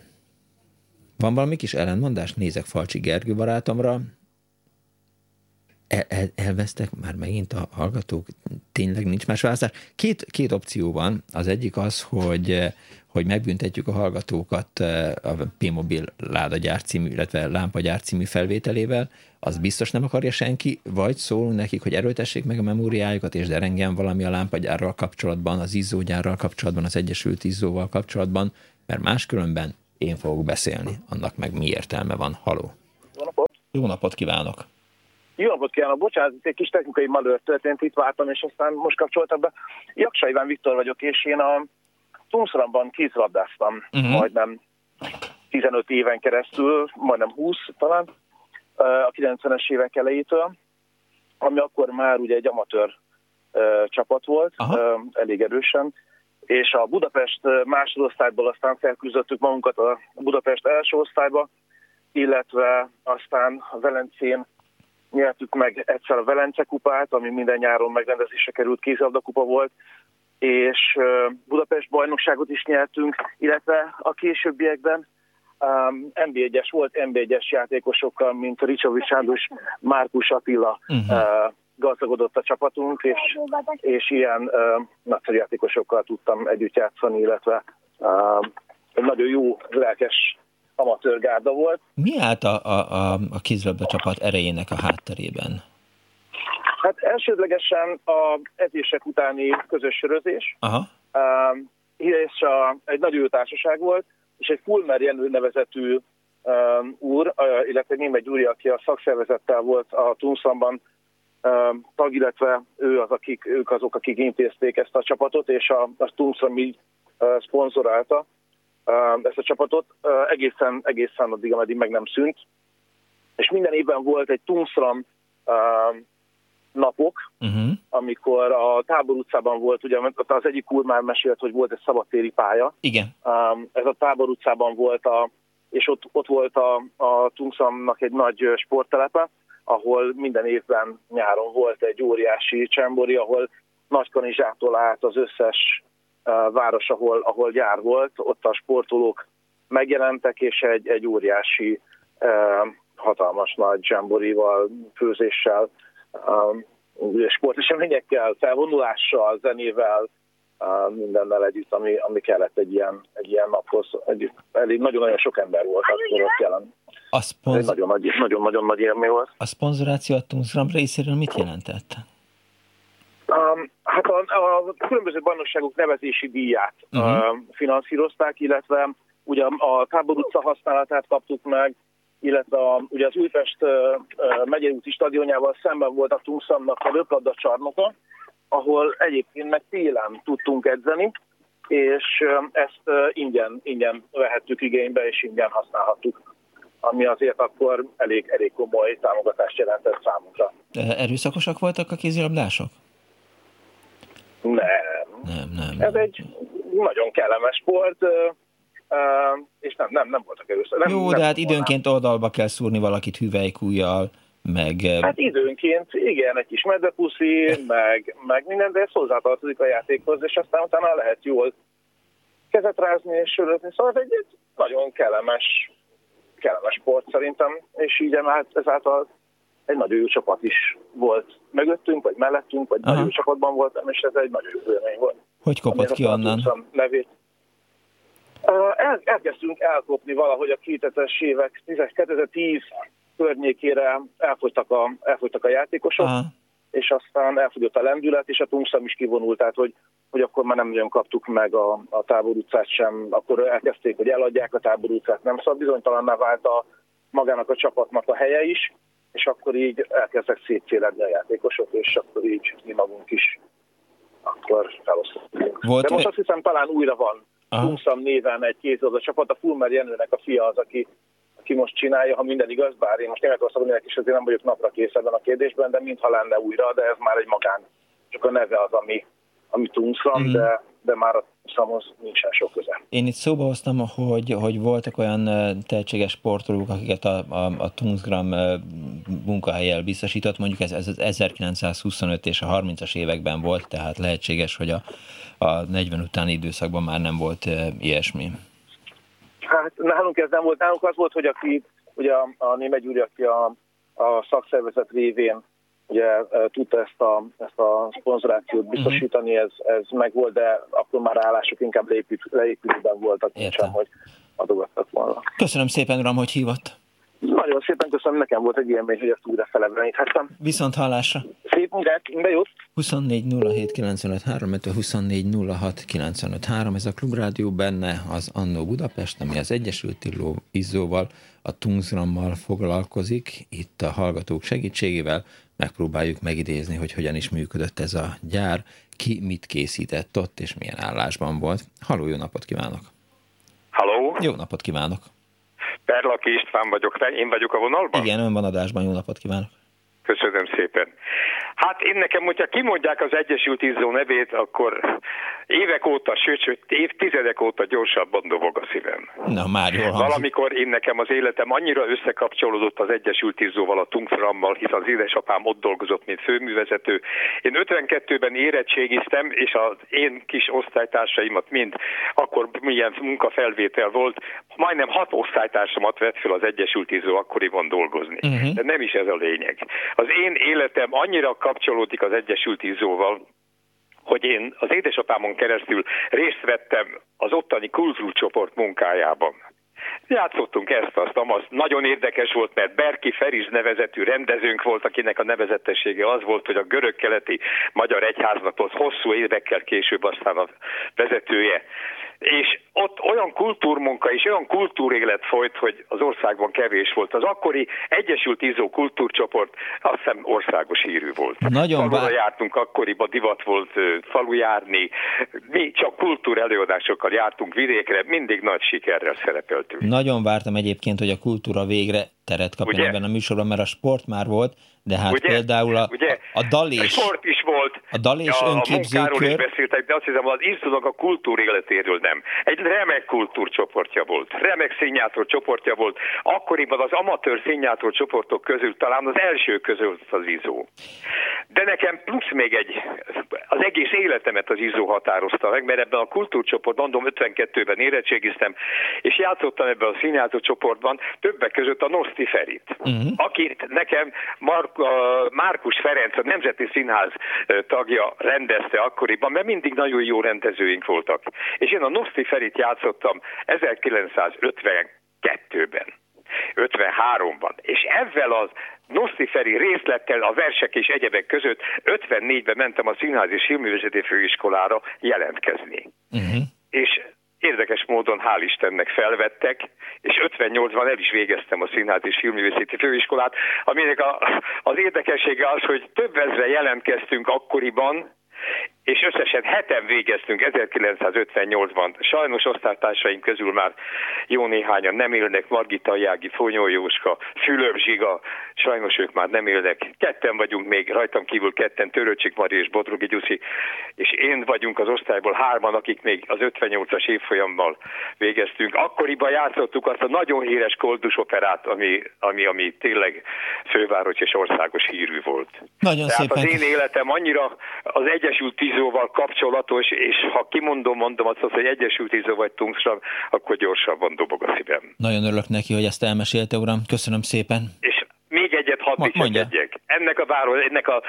Speaker 1: Van valami kis ellenmondás? Nézek Falcsi Gergő barátomra, el, el, elvesztek már megint a hallgatók, tényleg nincs más választás. Két, két opció van. Az egyik az, hogy, hogy megbüntetjük a hallgatókat eh, a P-Mobil ládagyár című, illetve lámpagyár című felvételével, az biztos nem akarja senki, vagy szólunk nekik, hogy erőtessék meg a memóriájukat, és derengjen valami a lámpagyárral kapcsolatban, az izzógyárral kapcsolatban, az Egyesült Izzóval kapcsolatban, mert máskülönben én fogok beszélni, annak meg mi értelme van. Haló!
Speaker 7: Jó napot!
Speaker 1: Jó napot kívánok!
Speaker 7: Jó napot kívánok, bocsánat, egy kis technikai malőr történt, itt vártam, és aztán most kapcsoltak be. Jaksa Iván Viktor vagyok, és én a Tumszrambban kézlabdáztam uh-huh. majdnem 15 éven keresztül, majdnem 20 talán, a 90-es évek elejétől, ami akkor már ugye egy amatőr csapat volt, Aha. elég erősen, és a Budapest másodosztályból aztán felküzdöttük magunkat a Budapest első osztályba, illetve aztán a Velencén nyertük meg egyszer a Velence kupát, ami minden nyáron megrendezésre került kézilabdakupa volt, és Budapest bajnokságot is nyertünk, illetve a későbbiekben um, NB1-es volt NB1-es játékosokkal, mint Ricsovics Sándor Márkus Attila uh-huh. uh, gazdagodott a csapatunk, és, és ilyen uh, nagyszerű játékosokkal tudtam együtt játszani, illetve uh, egy nagyon jó, lelkes amatőrgárda volt.
Speaker 1: Mi állt a, a, a, a kézilabda csapat erejének a hátterében?
Speaker 7: Hát elsődlegesen a edzések utáni közös sörözés, Aha. Uh, és a, egy nagy társaság volt, és egy Fulmer Jenő nevezetű uh, úr, uh, illetve Német Gyuri, aki a szakszervezettel volt a Tunszamban uh, tag, illetve ő az, akik, ők azok, akik intézték ezt a csapatot, és a, a Tunszam így uh, szponzorálta ezt a csapatot egészen, egészen addig, ameddig meg nem szűnt. És minden évben volt egy Tunszram uh, napok, uh-huh. amikor a Tábor utcában volt, ugye az egyik úr már mesélt, hogy volt egy szabadtéri pálya.
Speaker 1: Igen.
Speaker 7: Ez a Tábor utcában volt, a, és ott, ott volt a, a Tungszamnak egy nagy sporttelepe, ahol minden évben nyáron volt egy óriási csembori, ahol Nagykanizsától át az összes város, ahol, ahol gyár volt, ott a sportolók megjelentek, és egy, egy óriási, uh, hatalmas nagy dzsamborival, főzéssel sporteseményekkel, felvonulással, zenével, mindennel együtt, ami, ami kellett egy ilyen, egy ilyen naphoz. Egy, elég nagyon-nagyon sok ember volt akkor ott jelen. A szponz... nagyon, nagy, nagyon, nagyon nagy élmény volt.
Speaker 1: A szponzoráció a Tunzram részéről mit jelentett?
Speaker 7: Um, hát a, a különböző bajnokságok nevezési díját uh, finanszírozták, illetve ugye a Tábor utca használatát kaptuk meg, illetve a, ugye az Újpest megyei úti stadionjával szemben volt a Tungszamnak a röplabda csarnoka, ahol egyébként meg télen tudtunk edzeni, és ezt ingyen, ingyen vehettük igénybe, és ingyen használhattuk ami azért akkor elég, elég komoly támogatást jelentett számunkra.
Speaker 1: Erőszakosak voltak a kézilabdások?
Speaker 7: Nem. Nem, nem. Ez egy nagyon kellemes sport, és nem, nem, nem voltak erőszakosak.
Speaker 1: Jó,
Speaker 7: nem
Speaker 1: de hát időnként oldalba kell szúrni valakit hüvelykújjal, meg...
Speaker 7: Hát időnként, igen, egy kis medvepuszi, meg, meg minden, de ez hozzátartozik a játékhoz, és aztán utána lehet jól kezet rázni és sörözni. Szóval ez egy, egy nagyon kellemes, kellemes sport szerintem, és így ezáltal egy nagyon jó csapat is volt mögöttünk, vagy mellettünk, vagy Aha. nagyon jó csapatban voltam, és ez egy nagyon jó élmény volt.
Speaker 1: Hogy kopott ki onnan?
Speaker 7: Nevét. El, elkezdtünk elkopni valahogy a 2000-es évek, 2010 környékére elfogytak a, elfogytak a játékosok, Aha. és aztán elfogyott a lendület, és a tungszam is kivonult, tehát hogy, hogy akkor már nem nagyon kaptuk meg a, a tábor utcát sem, akkor elkezdték, hogy eladják a tábor utcát, nem szóval bizonytalanná vált a magának a csapatnak a helye is, és akkor így elkezdtek szétcéledni a játékosok, és akkor így mi magunk is akkor felosztottunk. De most azt hiszem talán újra van Tungszam néven egy kézilabda csapat, a Fulmer Jenőnek a fia az, aki ki most csinálja, ha minden igaz, bár én most Németországban is azért nem vagyok napra kész ebben a kérdésben, de mintha lenne újra, de ez már egy magán. Csak a neve az, ami, ami Tungsram, mm. de, de már a Tungsramhoz nincsen sok köze.
Speaker 1: Én itt szóba hoztam, hogy, hogy voltak olyan tehetséges sportolók, akiket a, a, a Tungsgram munkahelyel biztosított, mondjuk ez, ez az 1925 és a 30-as években volt, tehát lehetséges, hogy a, a 40 utáni időszakban már nem volt ilyesmi.
Speaker 7: Hát nálunk ez nem volt. Nálunk az volt, hogy aki, ugye a, a Német Gyuri, aki a, a szakszervezet révén ugye tudta ezt a, ezt a szponzorációt mhm. biztosítani, ez, ez meg volt, de akkor már állások inkább leépült, leépülőben voltak, sem, hogy adogattak volna.
Speaker 1: Köszönöm szépen, Uram, hogy hívott.
Speaker 7: Nagyon szépen köszönöm, nekem volt egy élmény, hogy ezt újra felebreníthettem.
Speaker 1: Viszont hallásra.
Speaker 7: Szép munkát, minden jót.
Speaker 1: 24 07 95 3, 24 06 95 3, ez a Klubrádió benne az Annó Budapest, ami az Egyesült Illó Izzóval, a Tungsrammal foglalkozik. Itt a hallgatók segítségével megpróbáljuk megidézni, hogy hogyan is működött ez a gyár, ki mit készített ott, és milyen állásban volt. Haló, jó napot kívánok!
Speaker 8: Halló!
Speaker 1: Jó napot kívánok!
Speaker 8: Perlaki István vagyok, én vagyok a vonalban?
Speaker 1: Igen, ön van adásban, jó napot kívánok!
Speaker 8: Köszönöm szépen. Hát én nekem, hogyha kimondják az Egyesült Izzó nevét, akkor évek óta, sőt, sőt évtizedek óta gyorsabban dobog a szívem.
Speaker 1: Na már jól
Speaker 8: Valamikor én nekem az életem annyira összekapcsolódott az Egyesült Izzóval, a Tungframmal, hiszen az édesapám ott dolgozott, mint főművezető. Én 52-ben érettségiztem, és az én kis osztálytársaimat mind, akkor milyen munkafelvétel volt, majdnem hat osztálytársamat vett fel az Egyesült Izzó akkoriban dolgozni. Uh-huh. De nem is ez a lényeg. Az én életem annyira kapcsolódik az Egyesült Izzóval, hogy én az édesapámon keresztül részt vettem az ottani kultúrcsoport munkájában. Játszottunk ezt, azt, azt. Nagyon érdekes volt, mert Berki Feris nevezetű rendezőnk volt, akinek a nevezetessége az volt, hogy a görög-keleti magyar egyháznak volt hosszú évekkel később aztán a vezetője és ott olyan kultúrmunka és olyan kultúrélet folyt, hogy az országban kevés volt. Az akkori Egyesült Izó kultúrcsoport azt hiszem országos hírű volt.
Speaker 1: Nagyon
Speaker 8: bár... jártunk, akkoriban divat volt falu járni, mi csak kultúr előadásokkal jártunk vidékre, mindig nagy sikerrel szerepeltünk.
Speaker 1: Nagyon vártam egyébként, hogy a kultúra végre teret kapjon ebben a műsorban, mert a sport már volt, de hát ugye, például a, ugye, a, dalés... A
Speaker 8: sport is volt.
Speaker 1: A dalés a,
Speaker 8: A is beszéltek, de azt hiszem, az Izzónak a kultúr életéről nem. Egy remek kultúrcsoportja volt. Remek színjátor csoportja volt. Akkoriban az amatőr színjátor csoportok közül talán az első között az Izzó. De nekem plusz még egy, az egész életemet az Izzó határozta meg, mert ebben a kultúrcsoport, mondom, 52-ben érettségiztem, és játszottam ebben a színjátor csoportban, többek között a Noszti Ferit, uh-huh. akit nekem Mark Márkus Ferenc, a Nemzeti Színház tagja rendezte akkoriban, mert mindig nagyon jó rendezőink voltak. És én a Noszti Ferit játszottam 1952-ben. 53-ban. És ezzel az Noszti Feri részlettel a versek és egyebek között 54-ben mentem a Színház és Filművészeti Főiskolára jelentkezni. Uh-huh. És érdekes módon hál' Istennek felvettek, és 58-ban el is végeztem a Színház és Filmművészeti Főiskolát, aminek a, az érdekessége az, hogy több ezre jelentkeztünk akkoriban, és összesen heten végeztünk 1958-ban. Sajnos osztálytársaink közül már jó néhányan nem élnek, Margita Jági, Fonyó Jóska, Fülöp Zsiga, sajnos ők már nem élnek. Ketten vagyunk még, rajtam kívül ketten, Törőcsik Mari és Bodrogi Gyuszi, és én vagyunk az osztályból hárman, akik még az 58-as évfolyammal végeztünk. Akkoriban játszottuk azt a nagyon híres koldus operát, ami, ami, ami tényleg főváros és országos hírű volt.
Speaker 1: Nagyon
Speaker 8: Tehát
Speaker 1: szépen.
Speaker 8: az én életem annyira az Egyesült Tízóval kapcsolatos, és ha kimondom, mondom azt, hogy Egyesült Tízó vagy Tungsram, akkor gyorsabban dobog a szívem.
Speaker 1: Nagyon örülök neki, hogy ezt elmesélte, uram. Köszönöm szépen.
Speaker 8: És még egyet hadd egyek. Ennek a város, ennek a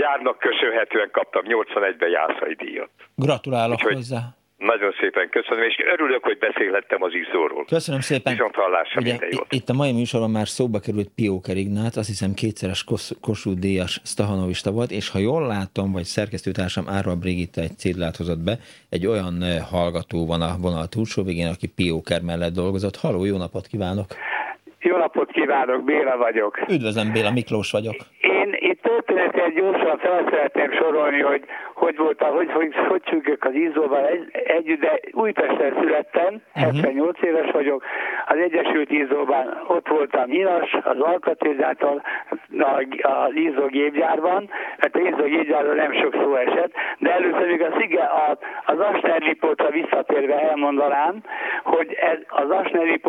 Speaker 8: gyárnak köszönhetően kaptam 81-ben Jászai díjat.
Speaker 1: Gratulálok
Speaker 8: Úgyhogy-
Speaker 1: hozzá.
Speaker 8: Nagyon szépen köszönöm, és örülök, hogy beszélhettem az izzóról.
Speaker 1: Köszönöm szépen.
Speaker 8: Viszont hallásra
Speaker 1: Ugye,
Speaker 8: minden jót.
Speaker 1: itt a mai műsorban már szóba került Pióker Ignác, azt hiszem kétszeres Kos- Kossuth díjas stahanovista volt, és ha jól látom, vagy szerkesztőtársam Árva Brigitta egy cédulát hozott be, egy olyan hallgató van a vonal túlsó végén, aki Pióker mellett dolgozott. Haló, jó napot kívánok!
Speaker 9: Jó napot kívánok, Béla vagyok.
Speaker 1: Üdvözlöm, Béla Miklós vagyok.
Speaker 9: Én itt történetet gyorsan fel szeretném sorolni, hogy hogy volt, hogy, hogy, hogy függök az ízóval egy, együtt, de Újpesten születtem, 78 éves vagyok, az Egyesült Ízóban ott voltam Inas, az Alkatrézától, az Ízó gépgyárban, mert a Ízó gépgyárról nem sok szó esett, de először még a Szige, a, az Asner visszatérve elmondanám, hogy ez, az Asner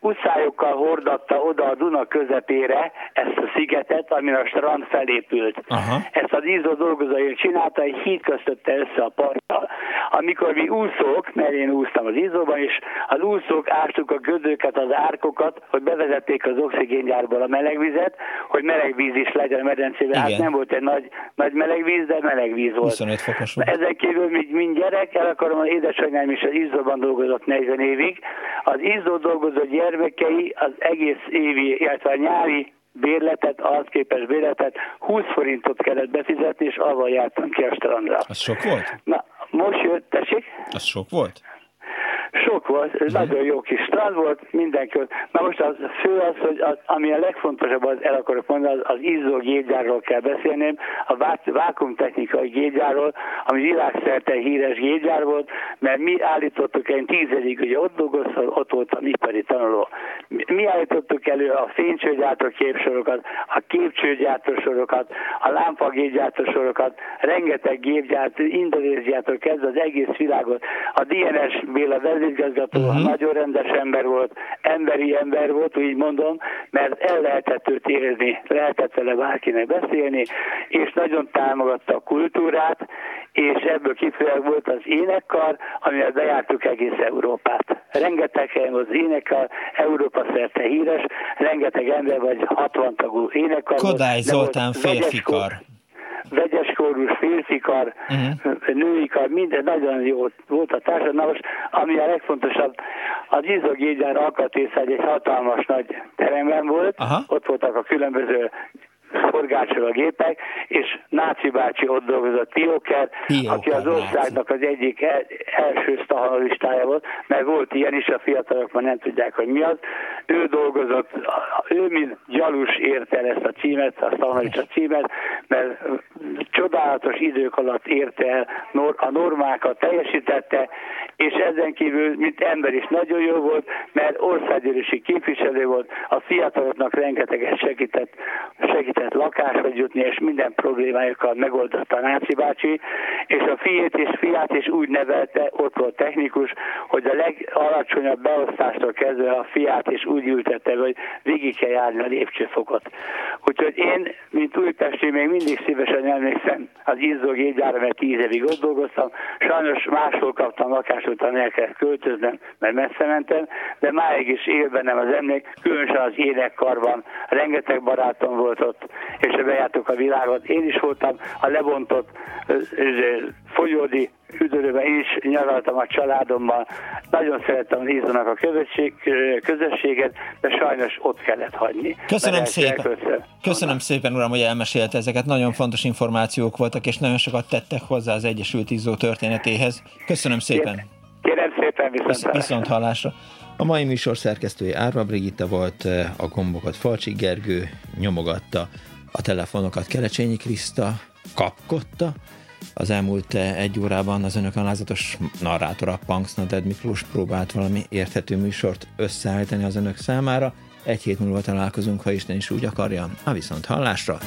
Speaker 9: utcájokkal hordatta oda a Duna közepére ezt a szigetet, amin a strand felépült.
Speaker 1: Aha.
Speaker 9: Ezt az ízó dolgozói csinálta, egy híd köztötte össze a parttal. Amikor mi úszók, mert én úsztam az ízóban, és az úszók ástuk a gödőket, az árkokat, hogy bevezették az oxigéngyárból a melegvizet, hogy melegvíz is legyen a medencében. Hát nem volt egy nagy, nagy melegvíz, de melegvíz volt.
Speaker 1: 25 fokos volt.
Speaker 9: Ezen kívül, mint, mint gyerek, el akarom, hogy édesanyám is az Izzóban dolgozott 40 évig. Az Izzó dolgozó gyermekei az egész évi, illetve a nyári bérletet, az képes bérletet 20 forintot kellett befizetni, és avval jártam ki a strandra.
Speaker 1: Az sok volt?
Speaker 9: Na, most jött, tessék?
Speaker 1: Az sok volt?
Speaker 9: Sok volt, ez nagyon jó kis strand volt, mindenki ott. Na most az fő az, hogy az, ami a legfontosabb, az el akarok mondani, az, az izzó gépgyárról kell beszélném, a vá- vákumtechnikai gépgyárról, ami világszerte híres gépgyár volt, mert mi állítottuk, én tízedig ugye ott dolgoztam, ott voltam ipari tanuló. Mi, mi állítottuk elő a fénycsőgyártó képsorokat, a képcsőgyártó sorokat, a lámpagépgyártó sorokat, rengeteg gépgyárt, Indonéziától kezdve az egész világot. A DNS Béla vezérigazgató uh-huh. nagyon rendes ember volt, emberi ember volt, úgy mondom, mert el lehetett őt érezni, lehetett vele bárkinek beszélni, és nagyon támogatta a kultúrát, és ebből kifolyólag volt az énekkar, amivel bejártuk egész Európát. Rengeteg helyen az énekkar, Európa szerte híres, rengeteg ember vagy 60 tagú énekkar
Speaker 1: Kodály Zoltán férfikar.
Speaker 9: Vegyes kórus, férfikar, uh-huh. női kar, minden nagyon jó volt a társadalom. Most, ami a legfontosabb, az izogégyár alkatrészegy egy hatalmas nagy teremben volt,
Speaker 1: Aha.
Speaker 9: ott voltak a különböző forgácsoló gépek, és Náci bácsi ott dolgozott Pióker aki az országnak az egyik el, első stahanistája volt, mert volt ilyen is, a fiatalok már nem tudják, hogy mi az. Ő dolgozott, ő mint gyalus érte el ezt a címet, a stahanista címet, mert csodálatos idők alatt érte el, a normákat teljesítette, és ezen kívül, mint ember is nagyon jó volt, mert országgyűlési képviselő volt, a fiataloknak rengeteget segített, segített lakásra jutni, és minden problémájukkal megoldotta Náci bácsi, és a fiét és fiát is úgy nevelte, ott volt technikus, hogy a legalacsonyabb beosztástól kezdve a fiát is úgy ültette, hogy végig kell járni a lépcsőfokot. Úgyhogy én, mint újpesti, még mindig szívesen emlékszem az izzó gépgyára, mert tíz évig ott dolgoztam. Sajnos máshol kaptam lakást, utána el kellett költöznem, mert messze mentem, de máig is él bennem az emlék, különösen az énekkarban. Rengeteg barátom volt ott, és bejártuk a világot. Én is voltam a lebontott folyódi üdülőben, én is nyaraltam a családommal. Nagyon szerettem Izzónak a közösség, közösséget, de sajnos ott kellett hagyni.
Speaker 1: Köszönöm szépen. Köszönöm szépen, uram, hogy elmesélte ezeket. Nagyon fontos információk voltak, és nagyon sokat tettek hozzá az Egyesült Izzó történetéhez. Köszönöm szépen.
Speaker 9: Kérem szépen,
Speaker 1: Visz-
Speaker 9: viszont
Speaker 1: Viszont hallásra. A mai műsor szerkesztője Árva Brigitta volt, eh, a gombokat Falcsi Gergő nyomogatta, a telefonokat Kelecsényi Kriszta kapkodta, Az elmúlt egy órában az önök alázatos narrátora Punks Naded Miklós próbált valami érthető műsort összeállítani az önök számára. Egy hét múlva találkozunk, ha Isten is úgy akarja. A viszont hallásra!